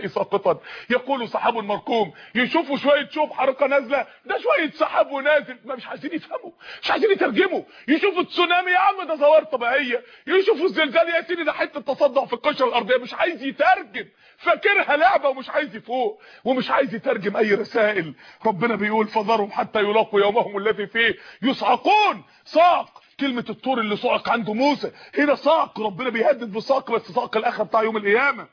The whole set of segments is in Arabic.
ساقطا يقول سحاب مركوم يشوفوا شوية شوب حركة نازلة. ده شوية سحاب ونازل. ما مش عايزين يفهموا. مش عايزين يترجموا. يشوفوا تسونامي يا عم ده ظواهر طبيعية. يشوفوا الزلزال يا سيدي ده حتة تصدع في القشرة الأرضية. مش عايز يترجم. فاكرها لعبة ومش عايز يفوق. ومش عايز يترجم أي رسائل. ربنا بيقول فذرهم حتى يلاقوا يومهم الذي فيه يصعقون صعق كلمة الطور اللي صعق عنده موسى. هنا صعق ربنا بيهدد بصعق بس صعق الآخر بتاع يوم القيامة.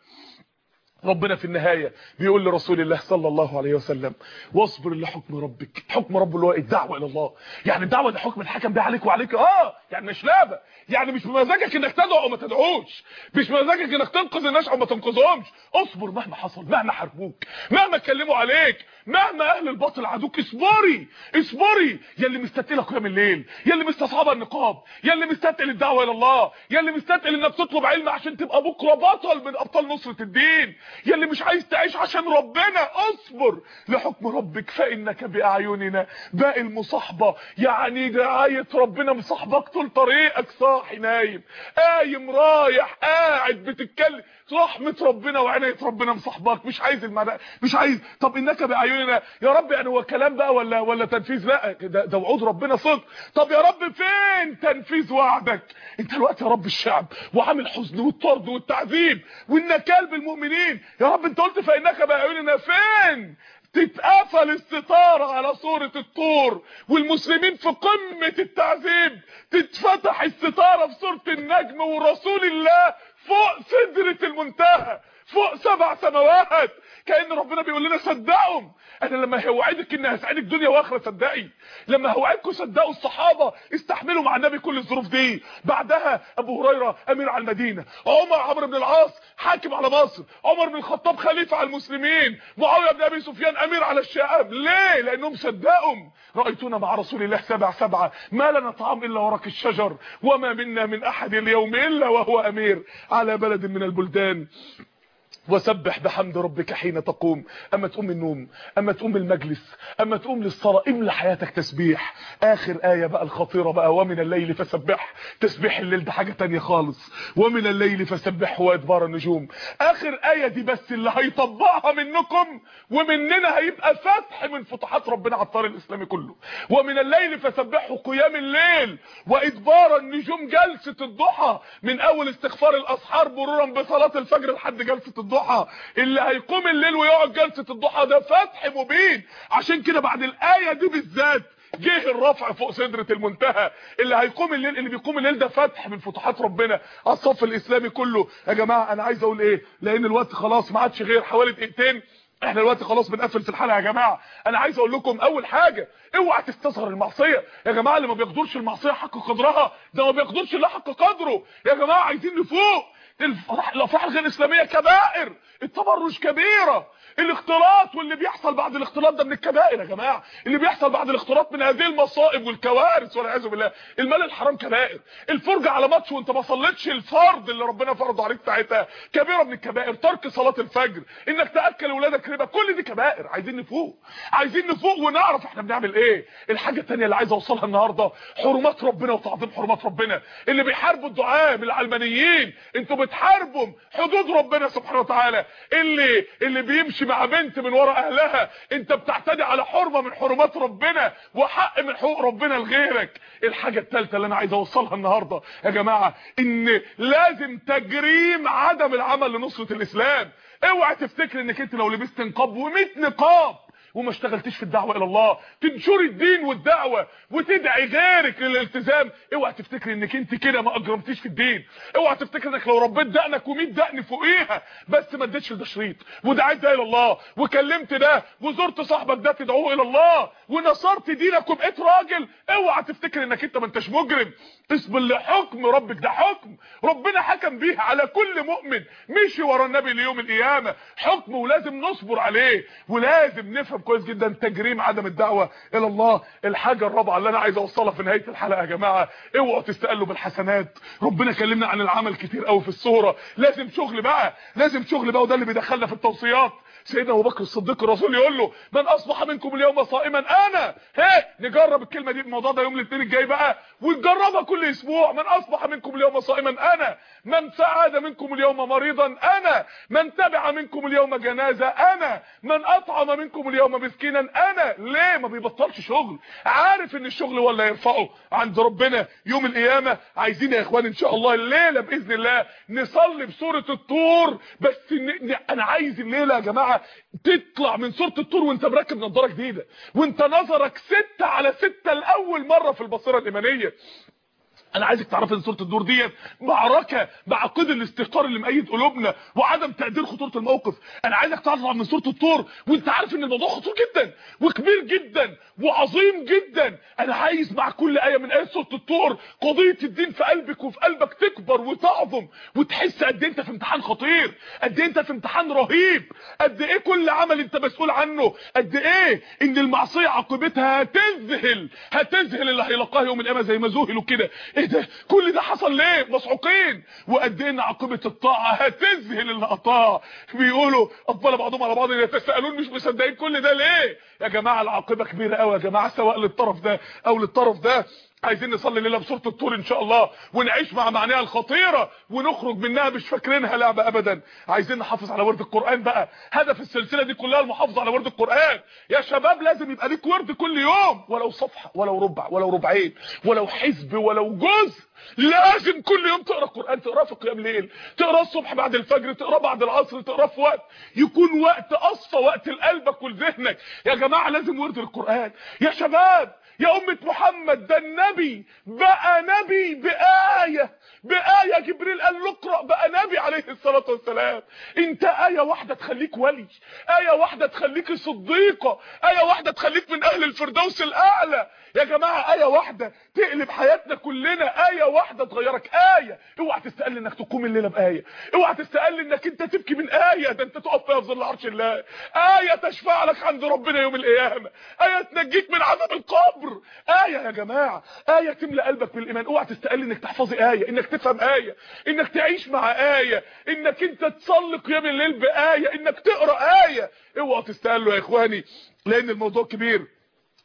ربنا في النهاية بيقول لرسول الله صلى الله عليه وسلم واصبر لحكم ربك. حكم رب اللي هو الدعوة إلى الله. يعني الدعوة ده حكم الحكم ده عليك وعليك آه! يعني مش لعبة. يعني مش بمزاجك إنك تدعو أو ما تدعوش. مش بمزاجك إنك تنقذ الناس أو ما تنقذهمش. اصبر مهما حصل مهما حاربوك مهما اتكلموا عليك مهما أهل الباطل عدوك اصبري اصبري. يا اللي مستثقله قيام الليل يا اللي مستصعبه النقاب يا اللي مستثقل الدعوة إلى الله يا اللي مستثقل إنك تطلب علم عشان تبقى بكرة بطل من أبطال نصرة الدين. يا اللي مش عايز تعيش عشان ربنا. اصبر لحكم ربك فإنك بأعيننا. باقي المصاحبة. يعني رعايه ربنا مصاحبك طول طريقك. صاحي نايم. قايم رايح قاعد بتتكلم. رحمه ربنا وعنايه ربنا مصاحبك مش عايز المعنى مش عايز. طب إنك بأعيننا يا رب يعني هو كلام بقى ولا ولا تنفيذ؟ لا ده, ده وعود ربنا صدق. طب يا رب فين تنفيذ وعدك؟ أنت الوقت يا رب الشعب وعامل حزن والطرد والتعذيب والنكال بالمؤمنين. يا رب أنت قلت فإنك بأعيننا فين؟ تتقفل الستارة على صورة الطور والمسلمين في قمة التعذيب. تتفتح الستارة في صورة النجم ورسول الله فوق سدرة المنتهى. فوق سبع سماوات. كأن ربنا بيقول لنا صدقهم. أنا لما هوعدك ان هسعدك دنيا وآخرة صدقي. لما هوعدكم صدقوا الصحابة استحملوا مع النبي كل الظروف دي. بعدها أبو هريرة أمير على المدينة. عمر عمرو بن العاص حاكم على مصر. عمر بن الخطاب خليفة على المسلمين. معاوية بن أبي سفيان أمير على الشام ليه؟ لأنهم صدقهم. رأيتنا مع رسول الله سبع سبعة. ما لنا طعام إلا ورق الشجر. وما منا من أحد اليوم إلا وهو أمير. على بلد من البلدان. وسبح بحمد ربك حين تقوم. أما تقوم النوم أما تقوم المجلس أما تقوم للصلاة املى حياتك تسبيح. آخر آية بقى الخطيرة بقى ومن الليل فسبح. تسبيح الليل ده حاجة تانية خالص. ومن الليل فسبح وادبار النجوم. آخر آية دي بس اللي هيطبقها منكم ومننا هيبقى فتح من فتوحات ربنا على الطار الإسلامي كله. ومن الليل فسبحوا قيام الليل. وإدبار النجوم جلسة الضحى. من أول استغفار الأسحار مرورا بصلاة الفجر لحد جلسة الضحى. اللي هيقوم الليل ويقعد جلسة الضحى ده فتح مبين. عشان كده بعد الآية دي بالذات جه الرفع فوق سدرة المنتهى. اللي هيقوم الليل اللي بيقوم الليل ده فتح من فتوحات ربنا. الصف الإسلامي كله يا جماعة أنا عايز أقول إيه؟ لأن الوقت خلاص ما عادش غير حوالي دقيقتين. إحنا دلوقتي خلاص بنقفل في الحلقة يا جماعة. أنا عايز أقول لكم أول حاجة اوعى تستصغر المعصية. يا جماعة اللي ما بيقدرش المعصية حق قدرها ده ما بيقدرش إلا حق قدره. يا جماعة عايزين نفوق. الافراح الغير اسلاميه كبائر التبرج كبيرة. الاختلاط واللي بيحصل بعد الاختلاط ده من الكبائر يا جماعة. اللي بيحصل بعد الاختلاط من هذه المصائب والكوارث والعياذ بالله. المال الحرام كبائر. الفرجة على ماتش وانت ما صليتش الفرض اللي ربنا فرضه عليك ساعتها كبيرة من الكبائر. ترك صلاة الفجر. إنك تأكل اولادك ربا. كل دي كبائر. عايزين نفوق. عايزين نفوق ونعرف إحنا بنعمل إيه. الحاجة الثانية اللي عايز أوصلها النهارده حرمات ربنا وتعظيم حرمات ربنا. اللي بيحاربوا الدعاء العلمانيين أنتوا بتحاربوا حدود ربنا سبحانه وتعالى. اللي اللي بيمشي مع بنت من ورا أهلها انت بتعتدي على حرمة من حرمات ربنا وحق من حقوق ربنا لغيرك. الحاجة الثالثه اللي أنا عايز أوصلها النهارده يا جماعة إن لازم تجريم عدم العمل لنصرة الإسلام. اوعى تفتكر إنك أنت لو لبست نقاب و100 نقاب. وما اشتغلتش في الدعوة إلى الله. تنشري الدين والدعوة وتدعي غيرك للالتزام. اوعى تفتكري إنك أنت كده ما أجرمتيش في الدين. اوعى تفتكري إنك لو ربيت دقنك و100 دقن فوقيها بس ما اديتش ده شريط ودعيت ده إلى الله. وكلمت ده. وزرت صاحبك ده تدعوه إلى الله. ونصرت دينك وبقيت راجل. اوعى تفتكر إنك أنت ما أنتش مجرم. اصبر لحكم ربك. ده حكم. ربنا حكم بيه على كل مؤمن. مشي ورا النبي ليوم القيامة. حكم ولازم نصبر عليه. ولازم نفهم هيفهم كويس جدا. تجريم عدم الدعوة إلى الله. الحاجة الرابعة اللي أنا عايز أوصلها في نهاية الحلقة يا جماعة اوعوا تستقلوا بالحسنات. ربنا كلمنا عن العمل كتير قوي في الصورة. لازم شغل بقى لازم شغل بقى وده اللي بيدخلنا في التوصيات. سيدنا أبو بكر الصديق الرسول يقول له من أصبح منكم اليوم صائما أنا. ها نجرب الكلمة دي. الموضوع ده يوم الاثنين الجاي بقى ونجربها كل أسبوع. من أصبح منكم اليوم صائما أنا. من سعد منكم اليوم مريضا أنا. من تبع منكم اليوم جنازة أنا. من أطعم منكم اليوم مسكينا. أنا ليه ما بيبطلش شغل؟ عارف إن الشغل هو اللي هيرفعه عند ربنا يوم القيامة. عايزين يا إخوان إن شاء الله الليلة بإذن الله نصلي بسورة الطور. بس. أنا عايز الليلة يا جماعة تطلع من سورة الطور وأنت مركب نظارة جديدة. وأنت نظرك ستة على ستة لأول مرة في البصيرة الإيمانية. أنا عايزك تعرف إن سوره الدور ديت معركة مع قيد الاستهتار اللي مقيد قلوبنا وعدم تقدير خطورة الموقف. أنا عايزك تطلع من سوره الطور وأنت عارف إن الموضوع خطير جدا وكبير جدا وعظيم جدا. أنا عايز مع كل آية من آيات سوره الطور قضية الدين في قلبك وفي قلبك تكبر وتعظم وتحس قد إيه أنت في امتحان خطير قد إيه أنت في امتحان رهيب قد إيه كل عمل أنت مسؤول عنه قد إيه إن المعصية عاقبتها هتذهل هتذهل اللي هيلقاه يوم القيامة زي ما ذهلوا كده. إيه ده؟ كل ده حصل ليه؟ مصعوقين وقد إيه إن عاقبة الطاعة هتذهل اللي قطاع بيقولوا اقبل بعضهم على بعض يتساءلون مش مصدقين كل ده ليه؟ يا جماعة العاقبة كبيرة قوي يا جماعة سواء للطرف ده أو للطرف ده. عايزين نصلي الليلة بسورة الطور إن شاء الله ونعيش مع معانيها الخطيرة ونخرج منها مش فاكرينها لعبه ابدا. عايزين نحافظ على ورد القرآن بقى. هدف السلسلة دي كلها المحافظة على ورد القرآن. يا شباب لازم يبقى ليك ورد كل يوم. ولو صفحة ولو ربع ولو ربعين ولو حزب ولو جزء. لازم كل يوم تقرأ القران تقرأه في قيام ليل تقرأه الصبح بعد الفجر تقرأه بعد العصر تقرأه في وقت. يكون وقت أصفى وقت لقلبك ولذهنك يا جماعة لازم ورد القرآن. يا شباب يا أمة محمد ده النبي بقى نبي بآية. بآية جبريل قال له اقرأ بقى نبي عليه الصلاة والسلام. انت آية واحدة تخليك ولي آية واحدة تخليك صديقة آية واحدة تخليك من أهل الفردوس الأعلى. يا جماعة آية واحدة تقلب حياتنا كلنا آية واحدة تغيرك. آية اوعى تستقل انك تقوم الليلة بآية. اوعى تستقل انك انت تبكي من آية ده انت تقف فيها في ظل عرش الله. آية تشفع لك عند ربنا يوم القيامة. آية تنجيك من عذاب القبر. آية يا جماعة. آية تملى قلبك بالإيمان. اوعى تستقل إنك تحفظي آية إنك تفهم آية إنك تعيش مع آية إنك أنت تصلي قيام الليل بآية إنك تقرأ آية. اوعى تستقلوا يا إخواني لأن الموضوع كبير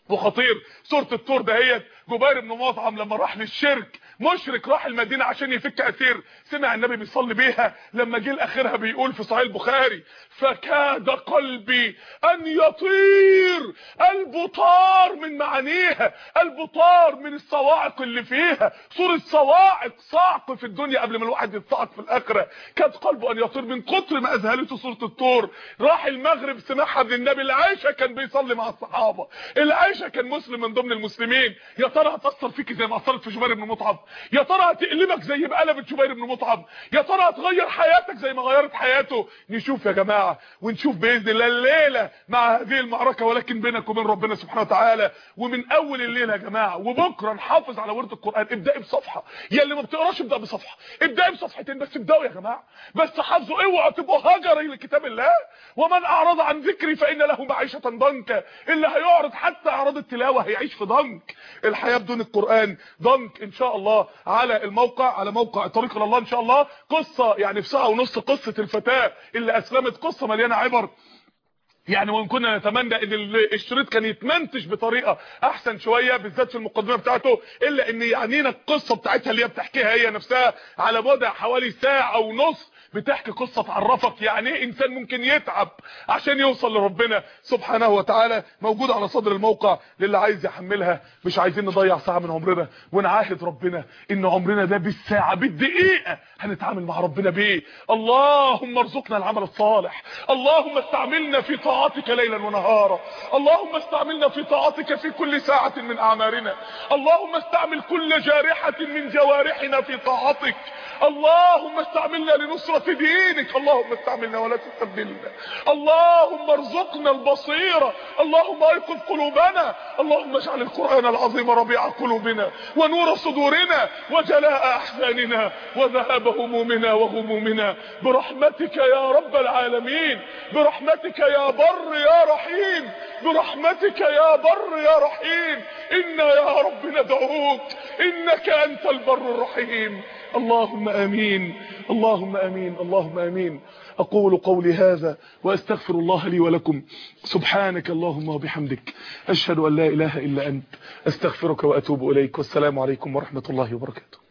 وخطير. سورة الطور دهيت جبير بن مطعم لما راح للشرك مشرك راح المدينة عشان يفك اسير سمع النبي بيصلي بيها. لما جه لآخرها بيقول في صحيح البخاري فكاد قلبي أن يطير. البطار من معانيها. البطار من الصواعق اللي فيها. صورة صواعق صعق في الدنيا قبل ما الواحد يتصعق في الآخرة. كاد قلبه أن يطير من كتر ما أذهلته صورة الطور. راح المغرب سمعها من النبي العائشة كان بيصلي مع الصحابة. العائشة كان مسلم من ضمن المسلمين. يا ترى هتأثر فيك زي ما أثرت في جبير بن مطعم يا ترى هتقلبك زي ما قلبت جبير بن مطعم. يا ترى هتغير حياتك زي ما غيرت حياته. نشوف يا جماعة ونشوف بإذن الله الليلة مع هذه المعركة ولكن بينك وبين ربنا سبحانه وتعالى. ومن أول الليلة يا جماعة وبكرة نحافظ على ورد القرآن. ابداي بصفحة. يا اللي ما بتقراش ابدأ بصفحة. ابداي بصفحتين بس ابدأوا يا جماعة. بس حافظوا اوعوا تبقوا هجري لكتاب الله. ومن أعرض عن ذكري فإن له معيشة ضنكا. اللي هيعرض حتى أعراض التلاوة هيعيش في ضنك. الحياة بدون القرآن ضنك إن شاء الله. على الموقع على موقع طريق إلى الله إن شاء الله. قصة يعني في ساعة ونص قصة الفتاة اللي أسلمت قصة مليانة عبر. يعني وإن كنا نتمنى إن الشريط كان يتمنتج بطريقة أحسن شوية بالذات في المقدمة بتاعته إلا إن يعنينا القصة بتاعتها اللي هي بتحكيها هي نفسها على بعد حوالي ساعة ونص بتحكي قصة تعرفك يعني إيه إنسان ممكن يتعب عشان يوصل لربنا سبحانه وتعالى. موجودة على صدر الموقع للي عايز يحملها. مش عايزين نضيع ساعة من عمرنا ونعاهد ربنا إن عمرنا ده بالساعة بالدقيقة هنتعامل مع ربنا بيه. اللهم ارزقنا العمل الصالح. اللهم استعملنا في طاعتك ليلا ونهارا. اللهم استعملنا في طاعتك في كل ساعة من أعمارنا. اللهم استعمل كل جارحة من جوارحنا في طاعتك. اللهم استعملنا لنصرة دينك. اللهم استعملنا ولا تستبدلنا. اللهم ارزقنا البصيرة اللهم أيقظ قلوبنا. اللهم اجعل القرآن العظيم ربيع قلوبنا ونور صدورنا وجلاء أحزاننا وذهاب همومنا وغمومنا. برحمتك يا رب العالمين. برحمتك يا بر يا رحيم. برحمتك يا بر يا رحيم. إنا يا رب ندعوك. إنك أنت البر الرحيم. اللهم آمين. اللهم آمين. اللهم آمين. أقول قولي هذا وأستغفر الله لي ولكم. سبحانك اللهم وبحمدك. أشهد أن لا إله إلا أنت. أستغفرك وأتوب إليك. والسلام عليكم ورحمة الله وبركاته.